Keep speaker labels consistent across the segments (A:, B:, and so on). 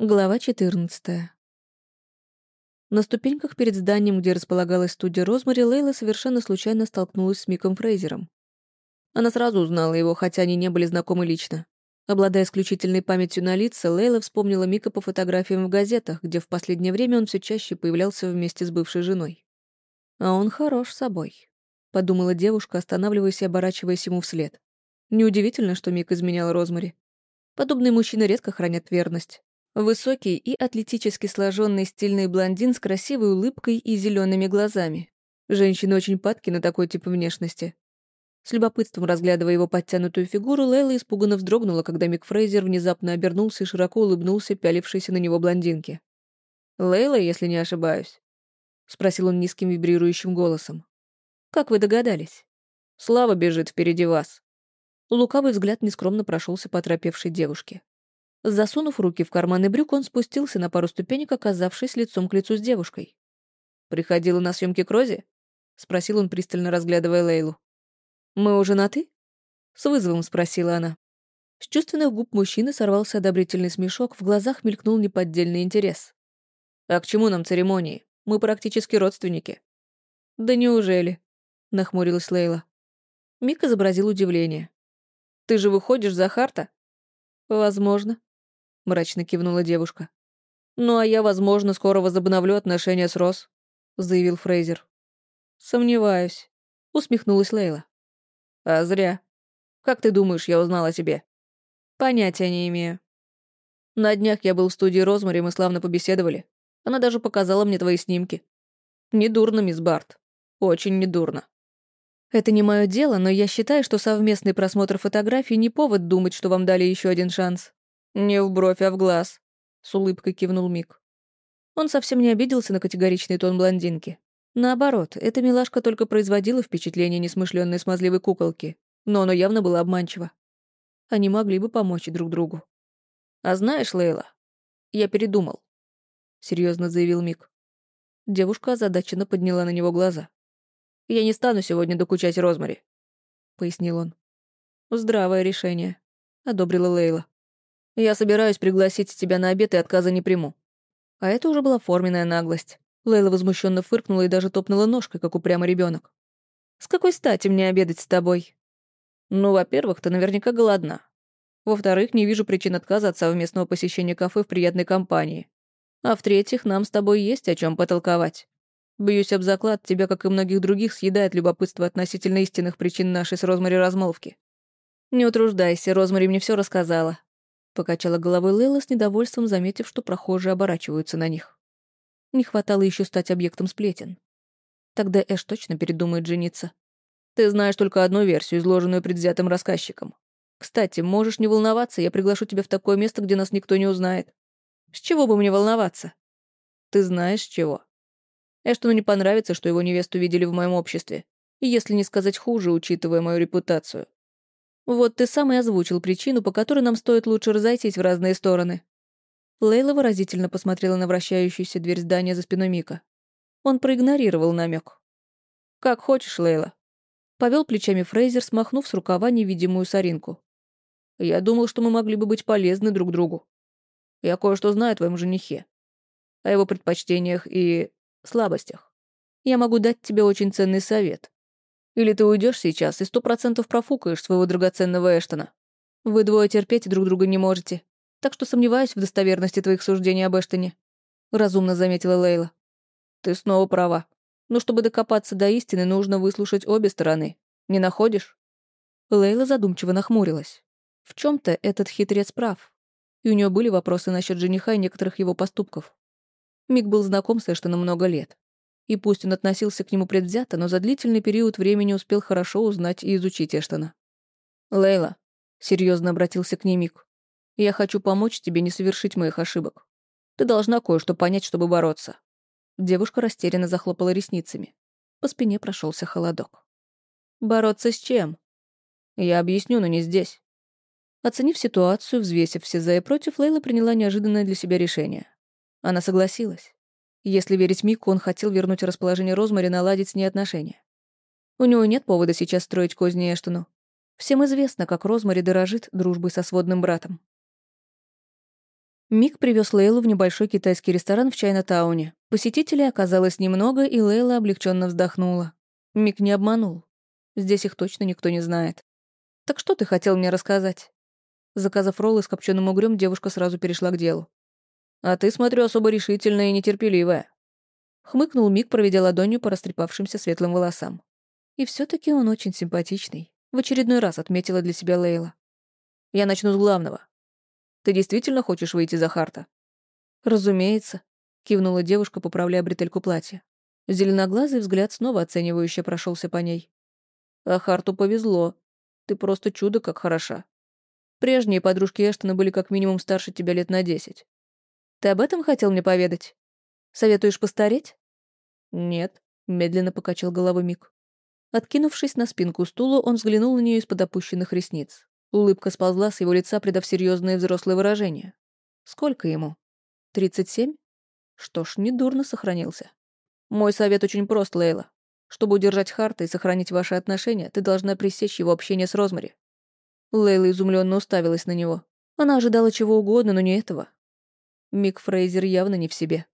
A: Глава 14. На ступеньках перед зданием, где располагалась студия Розмари, Лейла совершенно случайно столкнулась с Миком Фрейзером. Она сразу узнала его, хотя они не были знакомы лично. Обладая исключительной памятью на лица, Лейла вспомнила Мика по фотографиям в газетах, где в последнее время он все чаще появлялся вместе с бывшей женой. «А он хорош собой», — подумала девушка, останавливаясь и оборачиваясь ему вслед. Неудивительно, что Мик изменял Розмари. Подобные мужчины редко хранят верность. Высокий и атлетически сложенный стильный блондин с красивой улыбкой и зелеными глазами. Женщины очень падки на такой тип внешности. С любопытством разглядывая его подтянутую фигуру, Лейла испуганно вздрогнула, когда Мик Фрейзер внезапно обернулся и широко улыбнулся пялившейся на него блондинке. «Лейла, если не ошибаюсь?» — спросил он низким вибрирующим голосом. «Как вы догадались?» «Слава бежит впереди вас». Лукавый взгляд нескромно прошелся по оторопевшей девушке. Засунув руки в карманы брюк, он спустился на пару ступенек, оказавшись лицом к лицу с девушкой. «Приходила на съемки к Розе?» — спросил он, пристально разглядывая Лейлу. «Мы уже на «ты»?» — с вызовом спросила она. С чувственных губ мужчины сорвался одобрительный смешок, в глазах мелькнул неподдельный интерес. «А к чему нам церемонии? Мы практически родственники». «Да неужели?» — нахмурилась Лейла. Мик изобразил удивление. «Ты же выходишь за Харта?» «Возможно», мрачно кивнула девушка. «Ну а я, возможно, скоро возобновлю отношения с Рос», — заявил Фрейзер. «Сомневаюсь», — усмехнулась Лейла. «А зря. Как ты думаешь, я узнала о тебе?» «Понятия не имею». «На днях я был в студии Розмари, мы славно побеседовали. Она даже показала мне твои снимки. Недурно, мисс Барт. Очень недурно». «Это не мое дело, но я считаю, что совместный просмотр фотографий не повод думать, что вам дали еще один шанс», «Не в бровь, а в глаз», — с улыбкой кивнул Мик. Он совсем не обиделся на категоричный тон блондинки. Наоборот, эта милашка только производила впечатление несмышленной смазливой куколки, но оно явно было обманчиво. Они могли бы помочь друг другу. «А знаешь, Лейла, я передумал», — серьезно заявил Мик. Девушка озадаченно подняла на него глаза. «Я не стану сегодня докучать Розмари», — пояснил он. «Здравое решение», — одобрила Лейла. Я собираюсь пригласить тебя на обед и отказа не приму». А это уже была форменная наглость. Лейла возмущенно фыркнула и даже топнула ножкой, как упрямый ребенок. «С какой стати мне обедать с тобой?» «Ну, во-первых, ты наверняка голодна. Во-вторых, не вижу причин отказа от совместного посещения кафе в приятной компании. А в-третьих, нам с тобой есть о чем потолковать. Бьюсь об заклад, тебя, как и многих других, съедает любопытство относительно истинных причин нашей с Розмари размолвки. Не утруждайся, Розмари мне все рассказала. Покачала головой Лейла с недовольством, заметив, что прохожие оборачиваются на них. Не хватало еще стать объектом сплетен. Тогда Эш точно передумает жениться. Ты знаешь только одну версию, изложенную предвзятым рассказчиком. Кстати, можешь не волноваться, я приглашу тебя в такое место, где нас никто не узнает. С чего бы мне волноваться? Ты знаешь, с чего. Эштону не понравится, что его невесту видели в моем обществе. И если не сказать хуже, учитывая мою репутацию. Вот ты сам и озвучил причину, по которой нам стоит лучше разойтись в разные стороны». Лейла выразительно посмотрела на вращающуюся дверь здания за спиной Мика. Он проигнорировал намек. «Как хочешь, Лейла». Повел плечами Фрейзер, смахнув с рукава невидимую соринку. «Я думал, что мы могли бы быть полезны друг другу. Я кое-что знаю о твоем женихе. О его предпочтениях и слабостях. Я могу дать тебе очень ценный совет. Или ты уйдешь сейчас и сто процентов профукаешь своего драгоценного Эштона. Вы двое терпеть друг друга не можете, так что сомневаюсь в достоверности твоих суждений об Эштоне», — разумно заметила Лейла. «Ты снова права. Но чтобы докопаться до истины, нужно выслушать обе стороны. Не находишь?» Лейла задумчиво нахмурилась. В чем то этот хитрец прав. И у нее были вопросы насчет жениха и некоторых его поступков. Мик был знаком с Эштоном много лет. И пусть он относился к нему предвзято, но за длительный период времени успел хорошо узнать и изучить Эштона. «Лейла», — серьезно обратился к ней Мик, — «я хочу помочь тебе не совершить моих ошибок. Ты должна кое-что понять, чтобы бороться». Девушка растерянно захлопала ресницами. По спине прошелся холодок. «Бороться с чем?» «Я объясню, но не здесь». Оценив ситуацию, взвесив все за и против, Лейла приняла неожиданное для себя решение. Она согласилась. Если верить Мику, он хотел вернуть расположение Розмари, наладить с ней отношения. У него нет повода сейчас строить козни Эштону. Всем известно, как Розмари дорожит дружбой со сводным братом. Мик привез Лейлу в небольшой китайский ресторан в Чайна-тауне. Посетителей оказалось немного, и Лейла облегченно вздохнула. Мик не обманул. Здесь их точно никто не знает. «Так что ты хотел мне рассказать?» Заказав роллы с копченым угрём, девушка сразу перешла к делу. «А ты, смотрю, особо решительная и нетерпеливая». Хмыкнул Мик, проведя ладонью по растрепавшимся светлым волосам. И все таки он очень симпатичный. В очередной раз отметила для себя Лейла. «Я начну с главного. Ты действительно хочешь выйти за Харта?» «Разумеется», — кивнула девушка, поправляя бретельку платья. Зеленоглазый взгляд снова оценивающе прошелся по ней. «А Харту повезло. Ты просто чудо как хороша. Прежние подружки Эштона были как минимум старше тебя лет на десять. Ты об этом хотел мне поведать? Советуешь постареть?» «Нет», — медленно покачал головой Мик. Откинувшись на спинку стула, он взглянул на нее из-под опущенных ресниц. Улыбка сползла с его лица, придав серьезное взрослое выражение. Сколько ему? Тридцать семь? Что ж, недурно сохранился. Мой совет очень прост, Лейла. Чтобы удержать Харта и сохранить ваши отношения, ты должна пресечь его общение с Розмари. Лейла изумленно уставилась на него. Она ожидала чего угодно, но не этого. Мик Фрейзер явно не в себе.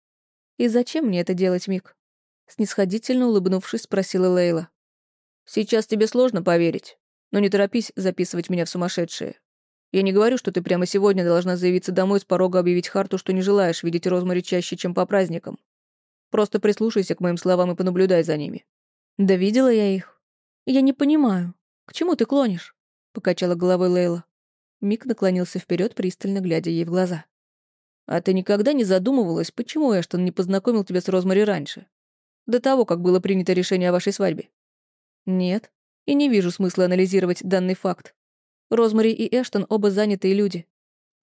A: «И зачем мне это делать, Мик?» Снисходительно улыбнувшись, спросила Лейла. «Сейчас тебе сложно поверить, но не торопись записывать меня в сумасшедшие. Я не говорю, что ты прямо сегодня должна заявиться домой с порога объявить Харту, что не желаешь видеть Розмари чаще, чем по праздникам. Просто прислушайся к моим словам и понаблюдай за ними». «Да видела я их. Я не понимаю. К чему ты клонишь?» — покачала головой Лейла. Мик наклонился вперед, пристально глядя ей в глаза. «А ты никогда не задумывалась, почему Эштон не познакомил тебя с Розмари раньше? До того, как было принято решение о вашей свадьбе?» «Нет», и не вижу смысла анализировать данный факт. Розмари и Эштон оба занятые люди.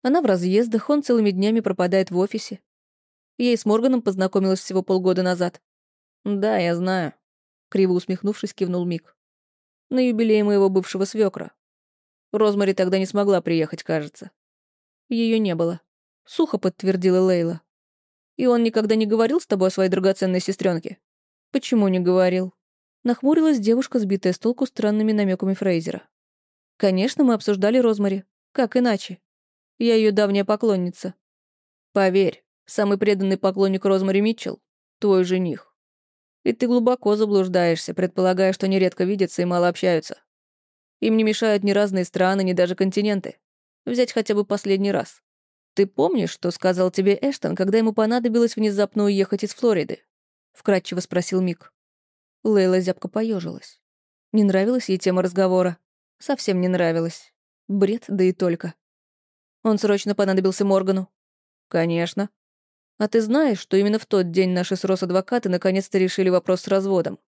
A: Она в разъездах, он целыми днями пропадает в офисе. Ей с Морганом познакомилась всего полгода назад. «Да, я знаю», — криво усмехнувшись, кивнул Мик. «На юбилей моего бывшего свекра. Розмари тогда не смогла приехать, кажется. Ее не было. Сухо подтвердила Лейла. И он никогда не говорил с тобой о своей драгоценной сестренке? Почему не говорил? Нахмурилась девушка, сбитая с толку странными намеками Фрейзера. «Конечно, мы обсуждали Розмари. Как иначе? Я ее давняя поклонница. Поверь, самый преданный поклонник Розмари Митчелл — твой жених. И ты глубоко заблуждаешься, предполагая, что нередко видятся и мало общаются. Им не мешают ни разные страны, ни даже континенты. Взять хотя бы последний раз. Ты помнишь, что сказал тебе Эштон, когда ему понадобилось внезапно уехать из Флориды?» — вкратчиво спросил Мик. Лейла зябко поежилась. Не нравилась ей тема разговора. Совсем не нравилась. Бред, да и только. Он срочно понадобился Моргану. Конечно. А ты знаешь, что именно в тот день наши с Рос адвокаты наконец-то решили вопрос с разводом?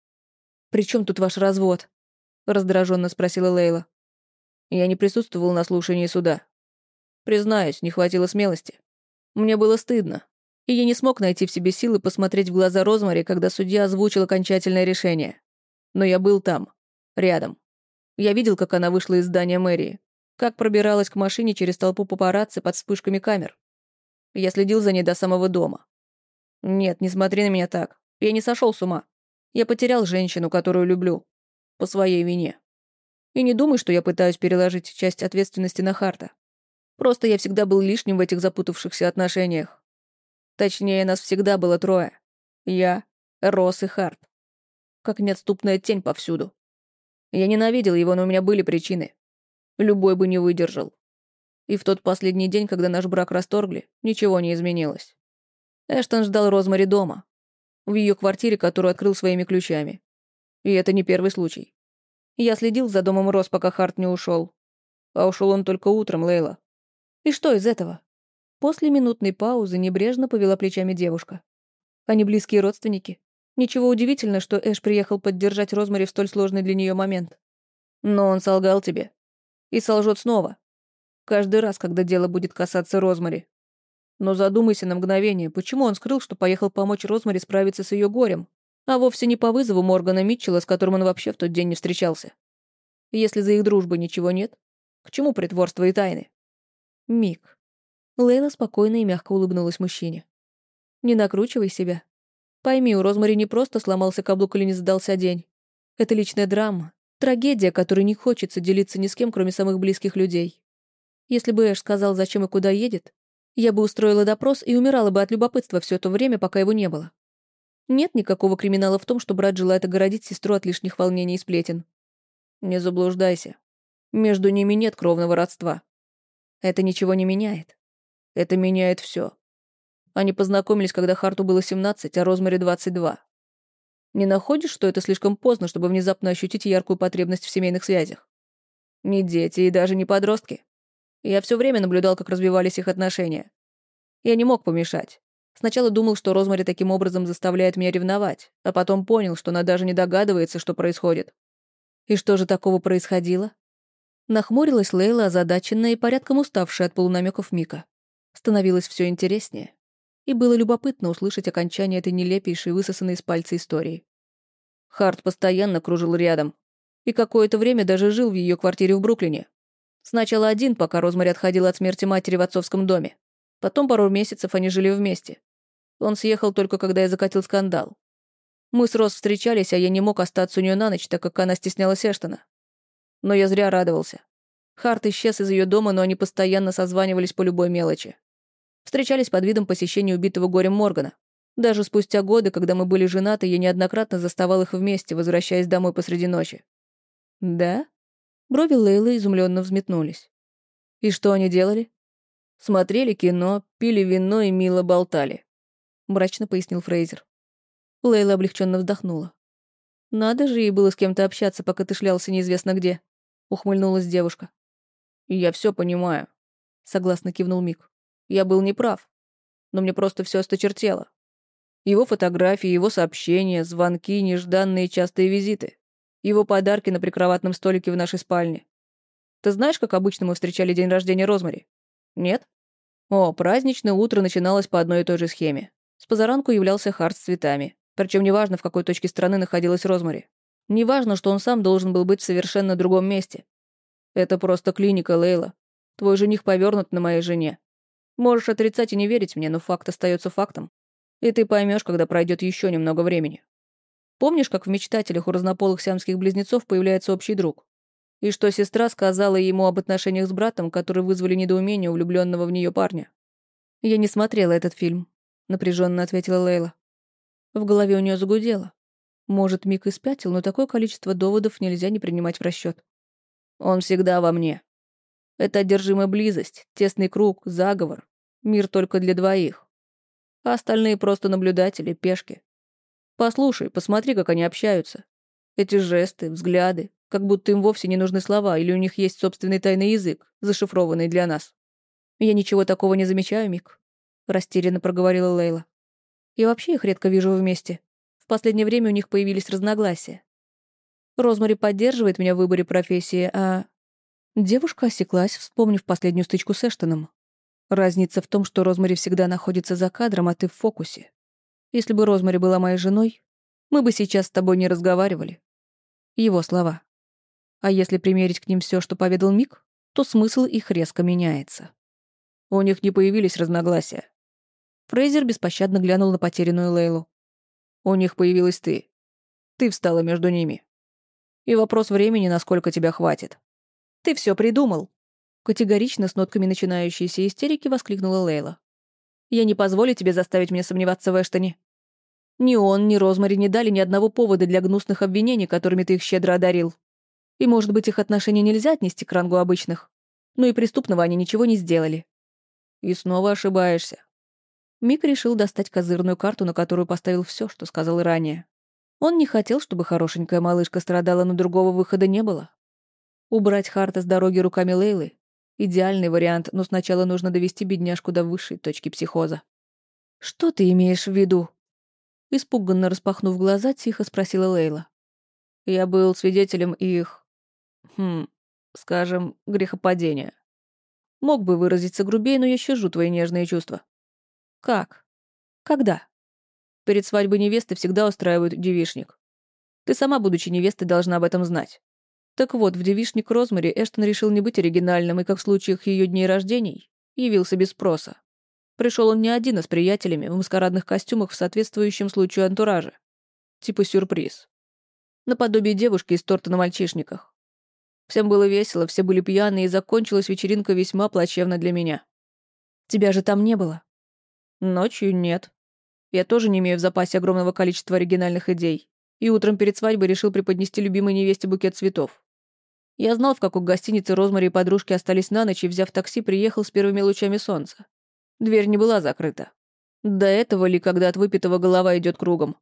A: «При чем тут ваш развод?» — раздраженно спросила Лейла. Я не присутствовал на слушании суда. Признаюсь, не хватило смелости. Мне было стыдно и я не смог найти в себе силы посмотреть в глаза Розмари, когда судья озвучил окончательное решение. Но я был там, рядом. Я видел, как она вышла из здания мэрии, как пробиралась к машине через толпу папарацци под вспышками камер. Я следил за ней до самого дома. Нет, не смотри на меня так. Я не сошел с ума. Я потерял женщину, которую люблю. По своей вине. И не думай, что я пытаюсь переложить часть ответственности на Харта. Просто я всегда был лишним в этих запутавшихся отношениях. Точнее, нас всегда было трое. Я, Росс и Харт. Как неотступная тень повсюду. Я ненавидел его, но у меня были причины. Любой бы не выдержал. И в тот последний день, когда наш брак расторгли, ничего не изменилось. Эштон ждал Розмари дома. В ее квартире, которую открыл своими ключами. И это не первый случай. Я следил за домом Рос, пока Харт не ушел. А ушел он только утром, Лейла. И что из этого? После минутной паузы небрежно повела плечами девушка. Они близкие родственники. Ничего удивительного, что Эш приехал поддержать Розмари в столь сложный для нее момент. Но он солгал тебе. И солжет снова. Каждый раз, когда дело будет касаться Розмари. Но задумайся на мгновение, почему он скрыл, что поехал помочь Розмари справиться с ее горем, а вовсе не по вызову Моргана Митчелла, с которым он вообще в тот день не встречался. Если за их дружбой ничего нет, к чему притворство и тайны? Мик. Лейла спокойно и мягко улыбнулась мужчине. «Не накручивай себя. Пойми, у Розмари не просто сломался каблук или не сдался день. Это личная драма, трагедия, которой не хочется делиться ни с кем, кроме самых близких людей. Если бы Эш сказал, зачем и куда едет, Я бы устроила допрос и умирала бы от любопытства все то время, пока его не было. Нет никакого криминала в том, что брат желает огородить сестру от лишних волнений и сплетен. Не заблуждайся. Между ними нет кровного родства. Это ничего не меняет. Это меняет все. Они познакомились, когда Харту было 17, а Розмари 22. Не находишь, что это слишком поздно, чтобы внезапно ощутить яркую потребность в семейных связях? Не дети и даже не подростки. Я все время наблюдал, как развивались их отношения. Я не мог помешать. Сначала думал, что Розмари таким образом заставляет меня ревновать, а потом понял, что она даже не догадывается, что происходит. И что же такого происходило? Нахмурилась Лейла, озадаченная и порядком уставшая от полунамеков Мика. Становилось все интереснее. И было любопытно услышать окончание этой нелепейшей, высосанной из пальца истории. Харт постоянно кружил рядом. И какое-то время даже жил в ее квартире в Бруклине, Сначала один, пока Розмари отходила от смерти матери в отцовском доме. Потом пару месяцев они жили вместе. Он съехал только когда я закатил скандал. Мы с Роз встречались, а я не мог остаться у нее на ночь, так как она стеснялась Эштона. Но я зря радовался. Харт исчез из ее дома, но они постоянно созванивались по любой мелочи. Встречались под видом посещения убитого горем Моргана. Даже спустя годы, когда мы были женаты, я неоднократно заставал их вместе, возвращаясь домой посреди ночи. «Да?» Брови Лейлы изумленно взметнулись. «И что они делали?» «Смотрели кино, пили вино и мило болтали», — мрачно пояснил Фрейзер. Лейла облегченно вздохнула. «Надо же ей было с кем-то общаться, пока ты шлялся неизвестно где», — ухмыльнулась девушка. «Я все понимаю», — согласно кивнул Мик. «Я был неправ, но мне просто все осточертело. Его фотографии, его сообщения, звонки, нежданные частые визиты. Его подарки на прикроватном столике в нашей спальне. Ты знаешь, как обычно мы встречали день рождения Розмари? Нет? О, праздничное утро начиналось по одной и той же схеме. С позаранку являлся Харт с цветами. Причем неважно, в какой точке страны находилась Розмари. Неважно, что он сам должен был быть в совершенно другом месте. Это просто клиника, Лейла. Твой жених повернут на моей жене. Можешь отрицать и не верить мне, но факт остается фактом. И ты поймешь, когда пройдет еще немного времени. Помнишь, как в «Мечтателях» у разнополых сиамских близнецов появляется общий друг? И что сестра сказала ему об отношениях с братом, которые вызвали недоумение у влюбленного в нее парня? «Я не смотрела этот фильм», — напряженно ответила Лейла. В голове у нее загудело. Может, Мик и спятил, но такое количество доводов нельзя не принимать в расчет. Он всегда во мне. Это одержимая близость, тесный круг, заговор. Мир только для двоих. А остальные просто наблюдатели, пешки. Послушай, посмотри, как они общаются. Эти жесты, взгляды, как будто им вовсе не нужны слова, или у них есть собственный тайный язык, зашифрованный для нас. Я ничего такого не замечаю, Мик, растерянно проговорила Лейла. Я вообще их редко вижу вместе. В последнее время у них появились разногласия. Розмари поддерживает меня в выборе профессии, а... Девушка осеклась, вспомнив последнюю стычку с Эштоном. Разница в том, что Розмари всегда находится за кадром, а ты в фокусе. Если бы Розмари была моей женой, мы бы сейчас с тобой не разговаривали. Его слова. А если примерить к ним все, что поведал Мик, то смысл их резко меняется. У них не появились разногласия. Фрейзер беспощадно глянул на потерянную Лейлу. У них появилась ты. Ты встала между ними. И вопрос времени, насколько тебя хватит. Ты все придумал. Категорично, с нотками начинающейся истерики, воскликнула Лейла. Я не позволю тебе заставить меня сомневаться в Эштоне. Ни он, ни Розмари не дали ни одного повода для гнусных обвинений, которыми ты их щедро одарил. И, может быть, их отношения нельзя отнести к рангу обычных, но и преступного они ничего не сделали. И снова ошибаешься. Мик решил достать козырную карту, на которую поставил все, что сказал ранее. Он не хотел, чтобы хорошенькая малышка страдала, но другого выхода не было. Убрать Харта с дороги руками Лейлы — идеальный вариант, но сначала нужно довести бедняжку до высшей точки психоза. «Что ты имеешь в виду?» Испуганно распахнув глаза, тихо спросила Лейла. «Я был свидетелем их... Хм, скажем, грехопадения. Мог бы выразиться грубее, но я щажу твои нежные чувства». «Как? Когда?» «Перед свадьбой невесты всегда устраивают девишник. Ты сама, будучи невестой, должна об этом знать. Так вот, в девишник Розмари Эштон решил не быть оригинальным и, как в случаях ее дней рождений, явился без спроса. Пришел он не один, а с приятелями в маскарадных костюмах в соответствующем случаю антураже. Типа сюрприз. Наподобие девушки из торта на мальчишниках. Всем было весело, все были пьяны, и закончилась вечеринка весьма плачевно для меня. Тебя же там не было.
B: Ночью нет. Я тоже не имею в запасе огромного количества оригинальных идей. И утром перед свадьбой решил преподнести любимой невесте букет цветов. Я знал, в какой гостинице Розмари и подружки остались на ночь, и, взяв такси, приехал с первыми лучами солнца. Дверь не была закрыта. До этого ли, когда от выпитого голова идет кругом?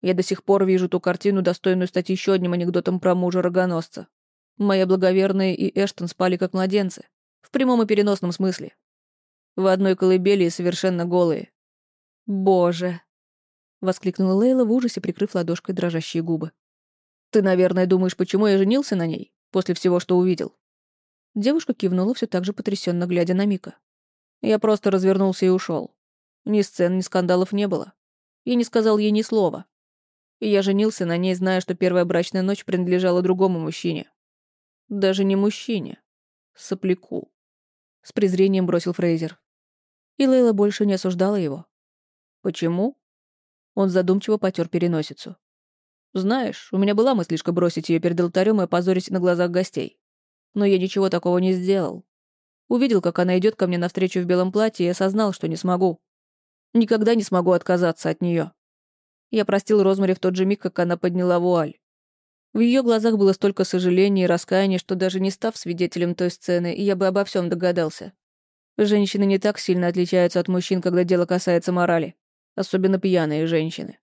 B: Я до сих пор вижу ту картину, достойную стать еще одним анекдотом про мужа-рогоносца. Моя благоверная и Эштон спали как младенцы. В прямом и переносном смысле. В одной колыбели и совершенно голые. «Боже!» — воскликнула Лейла в ужасе, прикрыв ладошкой дрожащие губы. «Ты, наверное, думаешь, почему я женился на ней, после всего, что увидел?» Девушка кивнула, все так же потрясенно глядя на Мика. Я просто развернулся и ушел. Ни сцен, ни скандалов не было. Я не сказал ей ни слова. Я женился на ней, зная, что первая брачная ночь принадлежала другому мужчине. Даже не мужчине. Сопляку. С презрением бросил Фрейзер. И Лейла больше не осуждала его. Почему? Он задумчиво потер переносицу. Знаешь, у меня была мыслишка бросить ее перед алтарем и опозорить на глазах гостей. Но я ничего такого не сделал. Увидел, как она идет ко мне навстречу в белом платье и осознал, что не смогу. Никогда не смогу отказаться от нее. Я простил Розмари в тот же миг, как она подняла вуаль. В ее глазах было столько сожаления и раскаяния, что даже не став свидетелем той сцены, я бы обо всем догадался. Женщины не так сильно отличаются от мужчин, когда дело касается морали. Особенно пьяные женщины.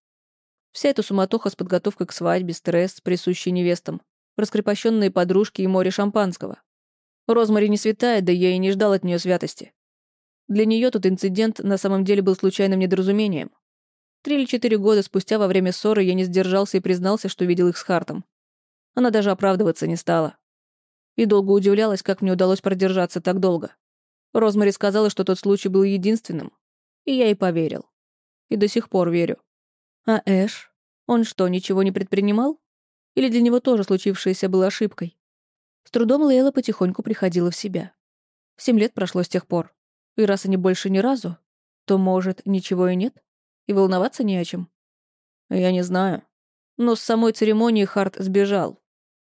B: Вся эта суматоха с подготовкой к свадьбе, стресс, присущий невестам, раскрепощенные подружки и море шампанского. Розмари не святая, да я и не ждал от нее святости. Для нее тот инцидент на самом деле был случайным недоразумением. Три или четыре года спустя во время ссоры я не сдержался и признался, что видел их с Хартом. Она даже оправдываться не стала. И долго удивлялась, как мне удалось продержаться так долго. Розмари сказала, что тот случай был единственным. И я ей поверил. И до сих пор верю. А Эш? Он что, ничего не предпринимал? Или для него тоже случившееся было ошибкой? С трудом Лейла потихоньку приходила в себя. Семь лет прошло с тех пор. И раз они больше ни разу, то, может, ничего и нет? И волноваться не о чем. Я не знаю. Но с самой церемонии Харт сбежал.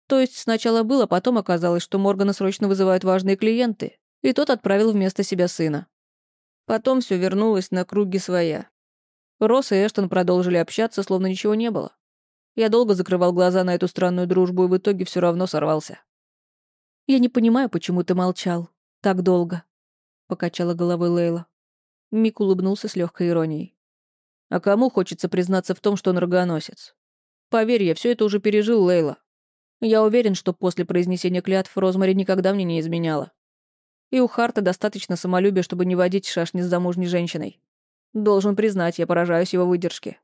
B: То есть сначала было, потом оказалось, что Моргана срочно вызывают важные клиенты, и тот отправил вместо себя сына. Потом все вернулось на круги своя. Росс и Эштон продолжили общаться, словно ничего не было. Я долго закрывал глаза на эту странную дружбу и в итоге все равно сорвался. «Я не понимаю, почему ты молчал. Так долго», — покачала головой Лейла. Мик улыбнулся с легкой иронией. А кому хочется признаться в том, что он рогоносец? Поверь, я все это уже пережил, Лейла. Я уверен, что после произнесения клятв Розмари никогда мне не изменяла. И у Харта достаточно самолюбия, чтобы не водить шашни с замужней женщиной. Должен признать, я поражаюсь его выдержке.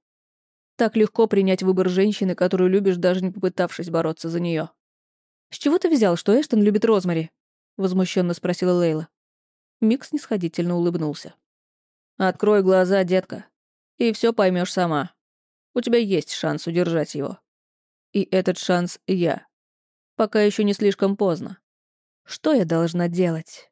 B: Так легко принять выбор женщины, которую любишь, даже не попытавшись бороться за нее. «С чего ты взял, что Эштон любит Розмари?» — возмущенно спросила Лейла. Микс снисходительно улыбнулся. «Открой глаза, детка и все поймешь сама. У тебя есть шанс удержать его. И этот шанс я. Пока еще не слишком поздно. Что я должна делать?